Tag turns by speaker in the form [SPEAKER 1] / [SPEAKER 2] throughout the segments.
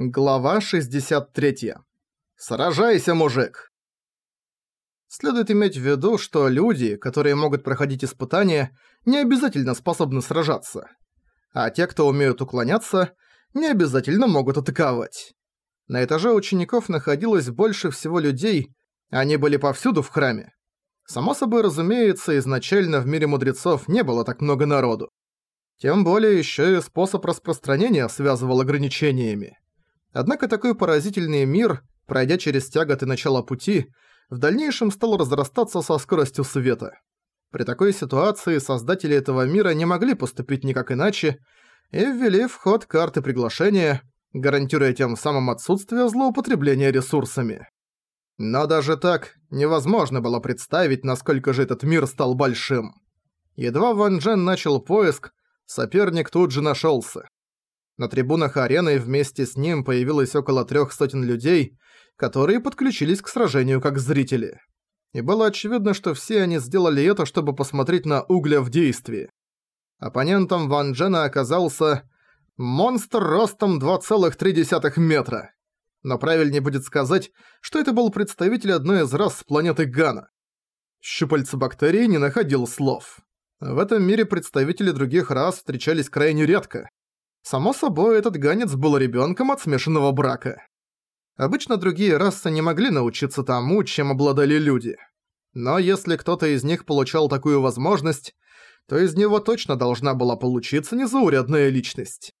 [SPEAKER 1] Глава 63. Сражайся, мужик! Следует иметь в виду, что люди, которые могут проходить испытания, не обязательно способны сражаться. А те, кто умеют уклоняться, не обязательно могут атаковать. На этаже учеников находилось больше всего людей, они были повсюду в храме. Само собой разумеется, изначально в мире мудрецов не было так много народу. Тем более еще и способ распространения связывал ограничениями. Однако такой поразительный мир, пройдя через тяготы начала пути, в дальнейшем стал разрастаться со скоростью света. При такой ситуации создатели этого мира не могли поступить никак иначе и ввели в ход карты приглашения, гарантируя тем самым отсутствие злоупотребления ресурсами. Но даже так невозможно было представить, насколько же этот мир стал большим. Едва Ван Джен начал поиск, соперник тут же нашелся. На трибунах арены вместе с ним появилось около трех сотен людей, которые подключились к сражению как зрители. И было очевидно, что все они сделали это, чтобы посмотреть на Угля в действии. Оппонентом Ван Джена оказался монстр ростом 2,3 метра. Но правильнее будет сказать, что это был представитель одной из рас планеты Гана. Щупальца бактерий не находил слов. В этом мире представители других рас встречались крайне редко. Само собой, этот ганец был ребенком от смешанного брака. Обычно другие расы не могли научиться тому, чем обладали люди. Но если кто-то из них получал такую возможность, то из него точно должна была получиться незаурядная личность.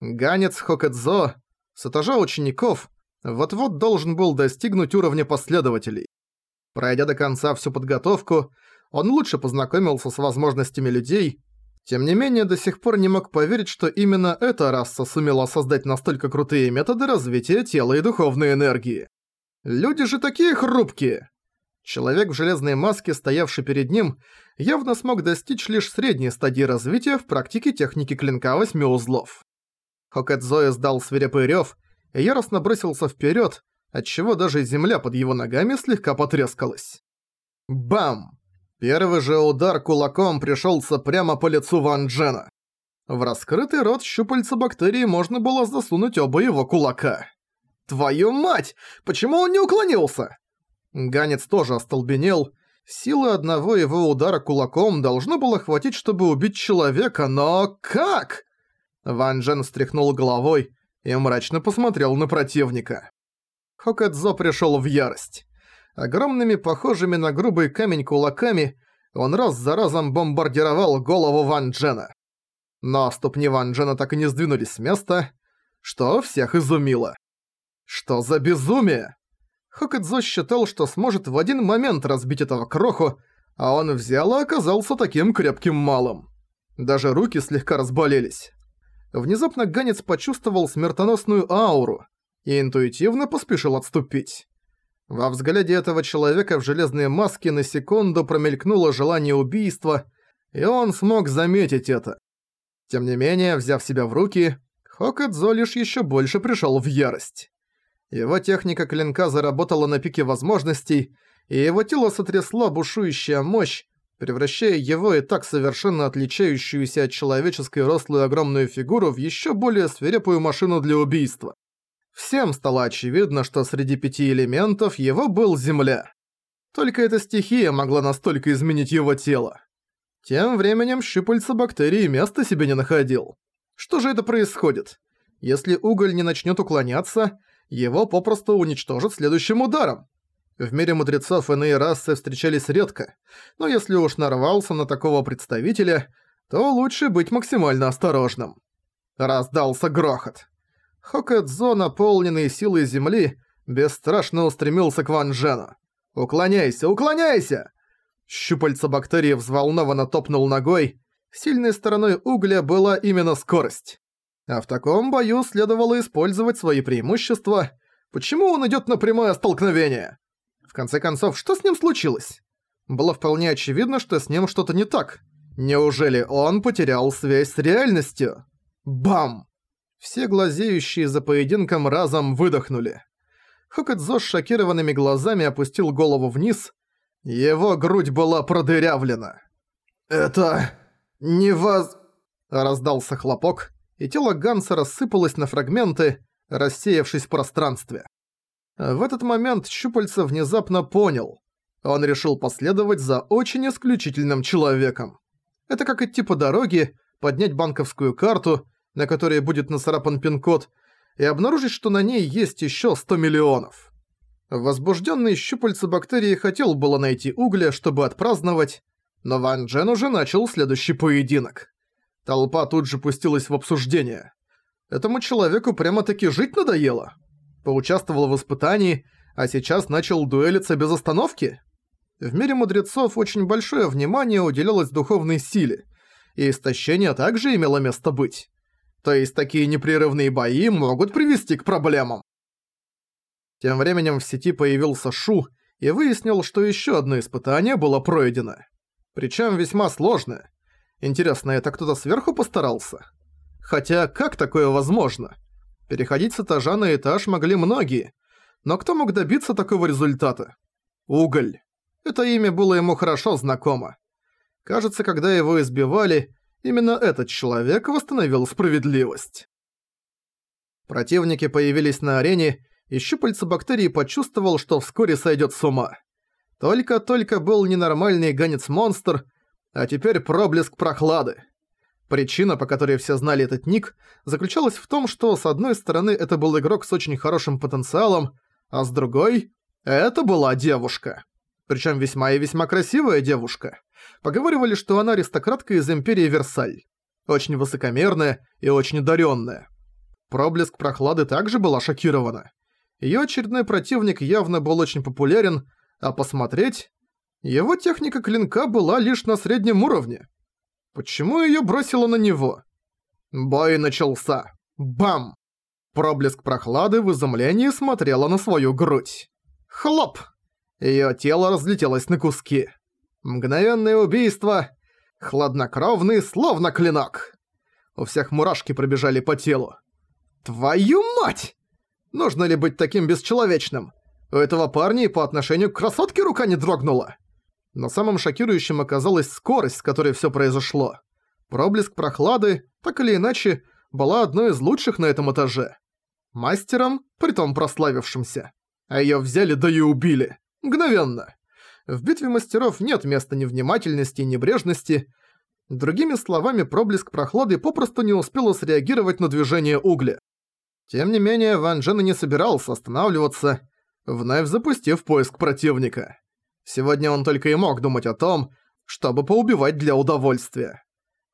[SPEAKER 1] Ганец Хокэдзо с этажа учеников вот-вот должен был достигнуть уровня последователей. Пройдя до конца всю подготовку, он лучше познакомился с возможностями людей, тем не менее, до сих пор не мог поверить, что именно эта раса сумела создать настолько крутые методы развития тела и духовной энергии. Люди же такие хрупкие! Человек в железной маске, стоявший перед ним, явно смог достичь лишь средней стадии развития в практике техники клинка восьми узлов. Хокэдзо издал свирепый рёв и яростно бросился вперёд, отчего даже земля под его ногами слегка потрескалась. Бам! Первый же удар кулаком пришелся прямо по лицу Ван Джена. В раскрытый рот щупальца бактерии можно было засунуть оба его кулака. «Твою мать! Почему он не уклонился?» Ганец тоже остолбенел. Силы одного его удара кулаком должно было хватить, чтобы убить человека, но как? Ван Джен встряхнул головой и мрачно посмотрел на противника. Хокэдзо пришел в ярость. Огромными, похожими на грубый камень кулаками, он раз за разом бомбардировал голову Ван Джена. Но ступни Ван Джена так и не сдвинулись с места, что всех изумило. Что за безумие? Хокэдзо считал, что сможет в один момент разбить этого кроху, а он взял и оказался таким крепким малым. Даже руки слегка разболелись. Внезапно Ганец почувствовал смертоносную ауру и интуитивно поспешил отступить. Во взгляде этого человека в железной маске на секунду промелькнуло желание убийства, и он смог заметить это. Тем не менее, взяв себя в руки, Хокэдзо лишь ещё больше пришёл в ярость. Его техника клинка заработала на пике возможностей, и его тело сотрясла бушующая мощь, превращая его и так совершенно отличающуюся от человеческой рослую огромную фигуру в ещё более свирепую машину для убийства. Всем стало очевидно, что среди пяти элементов его был Земля. Только эта стихия могла настолько изменить его тело. Тем временем щупальца бактерии места себе не находил. Что же это происходит? Если уголь не начнет уклоняться, его попросту уничтожат следующим ударом. В мире мудрецов иные расы встречались редко, но если уж нарвался на такого представителя, то лучше быть максимально осторожным. Раздался грохот. Хокэдзо, наполненный силой земли, бесстрашно устремился к Ван Джену. «Уклоняйся, уклоняйся!» Щупальца бактерии взволнованно топнул ногой. Сильной стороной угля была именно скорость. А в таком бою следовало использовать свои преимущества. Почему он идёт на прямое столкновение? В конце концов, что с ним случилось? Было вполне очевидно, что с ним что-то не так. Неужели он потерял связь с реальностью? Бам! Все глазеющие за поединком разом выдохнули. Хокэдзо с шокированными глазами опустил голову вниз. Его грудь была продырявлена. «Это... не воз...» Раздался хлопок, и тело Ганса рассыпалось на фрагменты, рассеявшись в пространстве. В этот момент Щупальца внезапно понял. Он решил последовать за очень исключительным человеком. Это как идти по дороге, поднять банковскую карту, на которой будет нацарапан пин-код, и обнаружить, что на ней есть еще 100 миллионов. Возбужденный щупальца бактерии хотел было найти угля, чтобы отпраздновать, но Ван Джен уже начал следующий поединок. Толпа тут же пустилась в обсуждение. Этому человеку прямо-таки жить надоело. Поучаствовал в испытании, а сейчас начал дуэлиться без остановки. В мире мудрецов очень большое внимание уделялось духовной силе, и истощение также имело место быть. То есть такие непрерывные бои могут привести к проблемам. Тем временем в сети появился Шу и выяснил, что еще одно испытание было пройдено. Причем весьма сложное. Интересно, это кто-то сверху постарался? Хотя, как такое возможно? Переходить с этажа на этаж могли многие. Но кто мог добиться такого результата? Уголь. Это имя было ему хорошо знакомо. Кажется, когда его избивали, именно этот человек восстановил справедливость. Противники появились на арене, и щупальца бактерии почувствовал, что вскоре сойдет с ума. Только-только был ненормальный ганец-монстр, а теперь проблеск прохлады. Причина, по которой все знали этот ник, заключалась в том, что с одной стороны это был игрок с очень хорошим потенциалом, а с другой — это была девушка. Причем весьма и весьма красивая девушка. Поговаривали, что она аристократка из Империи Версаль. Очень высокомерная и очень одаренная. Проблеск прохлады также была шокирована. Её очередной противник явно был очень популярен, а посмотреть... Его техника клинка была лишь на среднем уровне. Почему её бросило на него? Бой начался. Бам! Проблеск прохлады в изумлении смотрела на свою грудь. Хлоп! Её тело разлетелось на куски. Мгновенное убийство. Хладнокровный, словно клинок. У всех мурашки пробежали по телу. «Твою мать!» Нужно ли быть таким бесчеловечным? У этого парня и по отношению к красотке рука не дрогнула. Но самым шокирующим оказалась скорость, с которой всё произошло. Проблеск прохлады, так или иначе, была одной из лучших на этом этаже. Мастером, притом прославившимся. А её взяли да и убили. Мгновенно. В битве мастеров нет места невнимательности и небрежности. Другими словами, проблеск прохлады попросту не успела среагировать на движение угля. Тем не менее, Ван Джен не собирался останавливаться, вновь запустив поиск противника. Сегодня он только и мог думать о том, чтобы поубивать для удовольствия.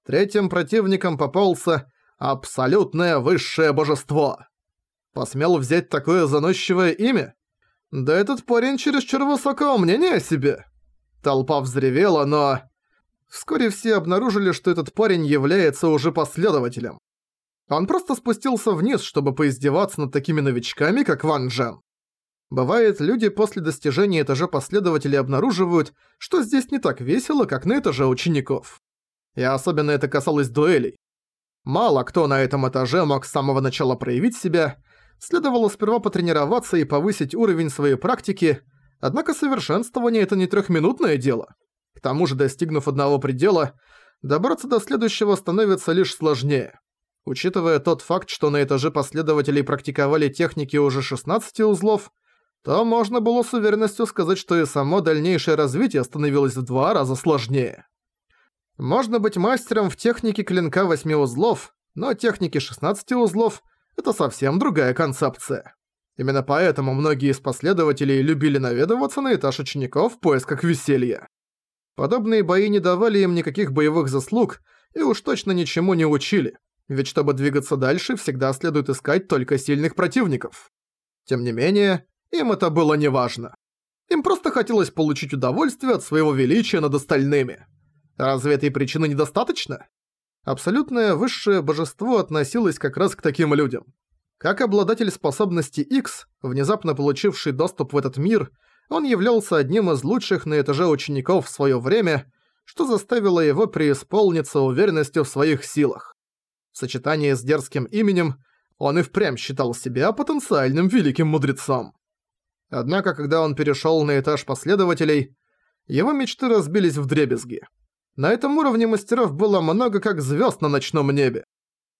[SPEAKER 1] Третьим противником попался абсолютное высшее божество. Посмел взять такое заносчивое имя? Да этот парень чересчур высокого мнения о себе. Толпа взревела, но... Вскоре все обнаружили, что этот парень является уже последователем. Он просто спустился вниз, чтобы поиздеваться над такими новичками, как Ван Джен. Бывает, люди после достижения этажа последователей обнаруживают, что здесь не так весело, как на этаже учеников. И особенно это касалось дуэлей. Мало кто на этом этаже мог с самого начала проявить себя, следовало сперва потренироваться и повысить уровень своей практики, однако совершенствование это не трехминутное дело. К тому же, достигнув одного предела, добраться до следующего становится лишь сложнее. Учитывая тот факт, что на этаже последователей практиковали техники уже 16 узлов, то можно было с уверенностью сказать, что и само дальнейшее развитие становилось в два раза сложнее. Можно быть мастером в технике клинка 8 узлов, но техники 16 узлов – это совсем другая концепция. Именно поэтому многие из последователей любили наведываться на этаж учеников в поисках веселья. Подобные бои не давали им никаких боевых заслуг и уж точно ничему не учили. Ведь чтобы двигаться дальше, всегда следует искать только сильных противников. Тем не менее, им это было неважно. Им просто хотелось получить удовольствие от своего величия над остальными. Разве этой причины недостаточно? Абсолютное высшее божество относилось как раз к таким людям. Как обладатель способности X, внезапно получивший доступ в этот мир, он являлся одним из лучших на этаже учеников в своё время, что заставило его преисполниться уверенностью в своих силах. В сочетании с дерзким именем он и впрямь считал себя потенциальным великим мудрецом. Однако, когда он перешёл на этаж последователей, его мечты разбились в дребезги. На этом уровне мастеров было много как звёзд на ночном небе.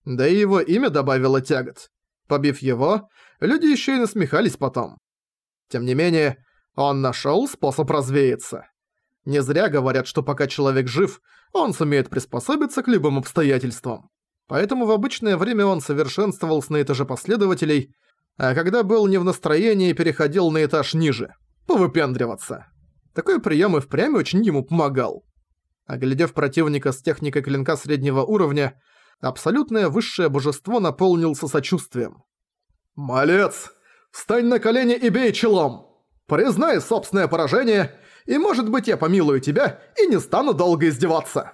[SPEAKER 1] Да и его имя добавило тягот. Побив его, люди еще и насмехались потом. Тем не менее, он нашел способ развеяться. Не зря говорят, что пока человек жив, он сумеет приспособиться к любым обстоятельствам. Поэтому в обычное время он совершенствовался на этаже последователей, а когда был не в настроении, переходил на этаж ниже. Повыпендриваться. Такой прием и впрямь очень ему помогал. Оглядев противника с техникой клинка среднего уровня, абсолютное высшее божество наполнился сочувствием. «Малец! Встань на колени и бей челом! Признай собственное поражение, и, может быть, я помилую тебя и не стану долго издеваться!»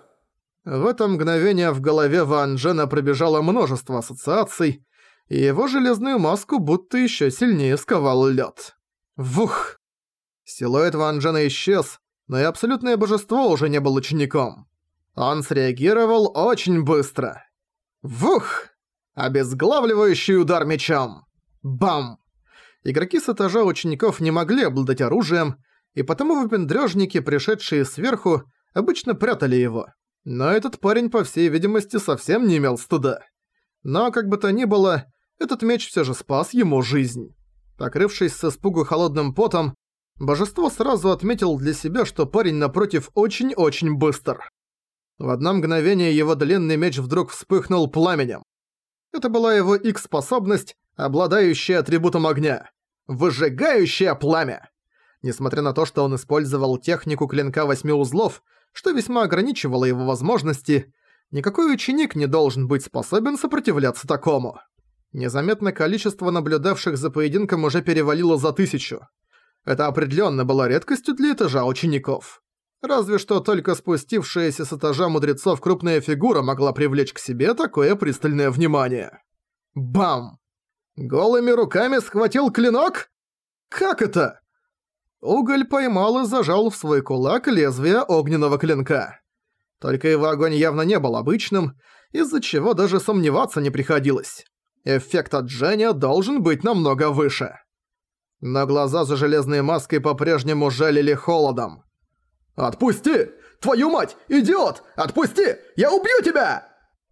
[SPEAKER 1] В это мгновение в голове Ван Джена пробежало множество ассоциаций, и его железную маску будто еще сильнее сковал лед. Вух! Силуэт Ван Джена исчез, но и абсолютное божество уже не был учеником. Он среагировал очень быстро. Вух! Обезглавливающий удар мечом. Бам! Игроки с этажа учеников не могли обладать оружием, и потому выпендрёжники, пришедшие сверху, обычно прятали его. Но этот парень, по всей видимости, совсем не имел стыда. Но, как бы то ни было, этот меч всё же спас ему жизнь. Покрывшись с испугу холодным потом, божество сразу отметил для себя, что парень напротив очень-очень быстр. В одно мгновение его длинный меч вдруг вспыхнул пламенем. Это была его X-способность, обладающая атрибутом огня. Выжигающее пламя! Несмотря на то, что он использовал технику клинка восьми узлов, что весьма ограничивало его возможности, никакой ученик не должен быть способен сопротивляться такому. Незаметно количество наблюдавших за поединком уже перевалило за тысячу. Это определенно было редкостью для этажа учеников. Разве что только спустившаяся с этажа мудрецов крупная фигура могла привлечь к себе такое пристальное внимание. Бам! Голыми руками схватил клинок? Как это? Уголь поймал и зажал в свой кулак лезвие огненного клинка. Только его огонь явно не был обычным, из-за чего даже сомневаться не приходилось. Эффект от Дженни должен быть намного выше. Но глаза за железной маской по-прежнему жалили холодом. «Отпусти! Твою мать! Идиот! Отпусти! Я убью тебя!»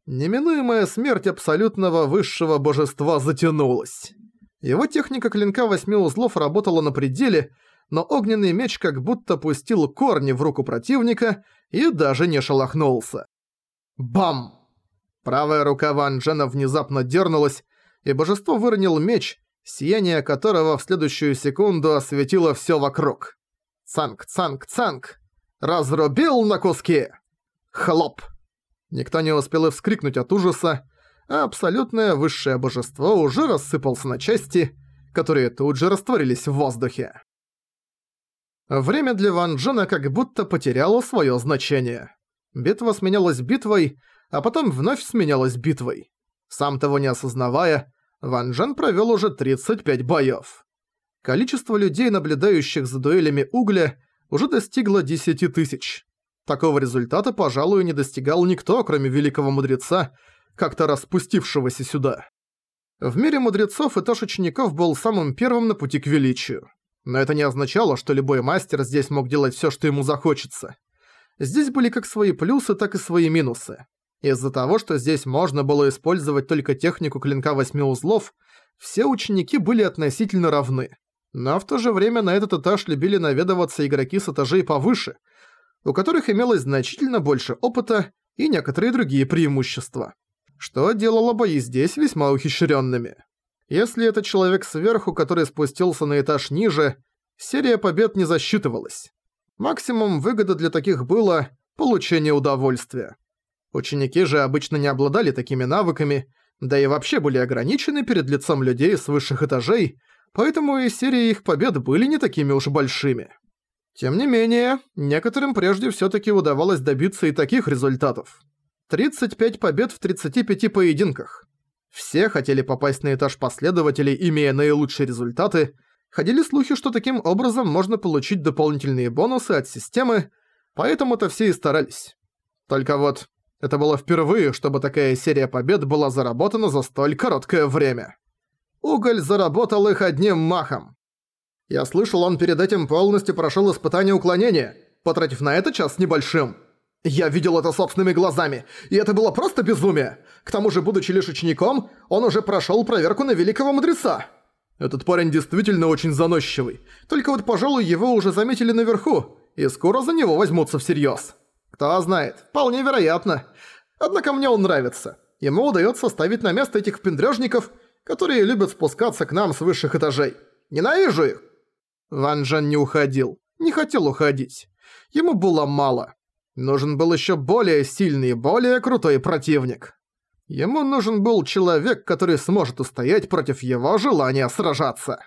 [SPEAKER 1] Неминуемая смерть абсолютного высшего божества затянулась. Его техника клинка восьми узлов работала на пределе, но огненный меч как будто пустил корни в руку противника и даже не шелохнулся. Бам! Правая рука Ван Джена внезапно дернулась, и божество выронил меч, сияние которого в следующую секунду осветило все вокруг. Цанг, цанг, цанг! Разрубил на куски! Хлоп! Никто не успел и вскрикнуть от ужаса, а абсолютное высшее божество уже рассыпался на части, которые тут же растворились в воздухе. Время для Ван Джена как будто потеряло свое значение. Битва сменялась битвой, а потом вновь сменялась битвой. Сам того не осознавая, Ван Джен провёл уже 35 боёв. Количество людей, наблюдающих за дуэлями угля, уже достигло 10 тысяч. Такого результата, пожалуй, не достигал никто, кроме великого мудреца, как-то распустившегося сюда. В мире мудрецов этаж учеников был самым первым на пути к величию. Но это не означало, что любой мастер здесь мог делать всё, что ему захочется. Здесь были как свои плюсы, так и свои минусы. Из-за того, что здесь можно было использовать только технику клинка восьми узлов, все ученики были относительно равны. Но в то же время на этот этаж любили наведываться игроки с этажей повыше, у которых имелось значительно больше опыта и некоторые другие преимущества, что делало бои здесь весьма ухищренными. Если это человек сверху, который спустился на этаж ниже, серия побед не засчитывалась. Максимум выгода для таких было получение удовольствия. Ученики же обычно не обладали такими навыками, да и вообще были ограничены перед лицом людей с высших этажей, поэтому и серии их побед были не такими уж большими. Тем не менее, некоторым прежде всё-таки удавалось добиться и таких результатов. 35 побед в 35 поединках. Все хотели попасть на этаж последователей, имея наилучшие результаты. Ходили слухи, что таким образом можно получить дополнительные бонусы от системы, поэтому-то все и старались. Только вот, это было впервые, чтобы такая серия побед была заработана за столь короткое время. Уголь заработал их одним махом. Я слышал, он перед этим полностью прошел испытание уклонения, потратив на это час небольшим. Я видел это собственными глазами, и это было просто безумие. К тому же, будучи лишь учеником, он уже прошёл проверку на великого мудреца. Этот парень действительно очень заносчивый. Только вот, пожалуй, его уже заметили наверху, и скоро за него возьмутся всерьёз. Кто знает, вполне вероятно. Однако мне он нравится. Ему удаётся ставить на место этих пендрёжников, которые любят спускаться к нам с высших этажей. Ненавижу их!» Ван Джен не уходил, не хотел уходить. Ему было мало. Нужен был ещё более сильный, более крутой противник. Ему нужен был человек, который сможет устоять против его желания сражаться.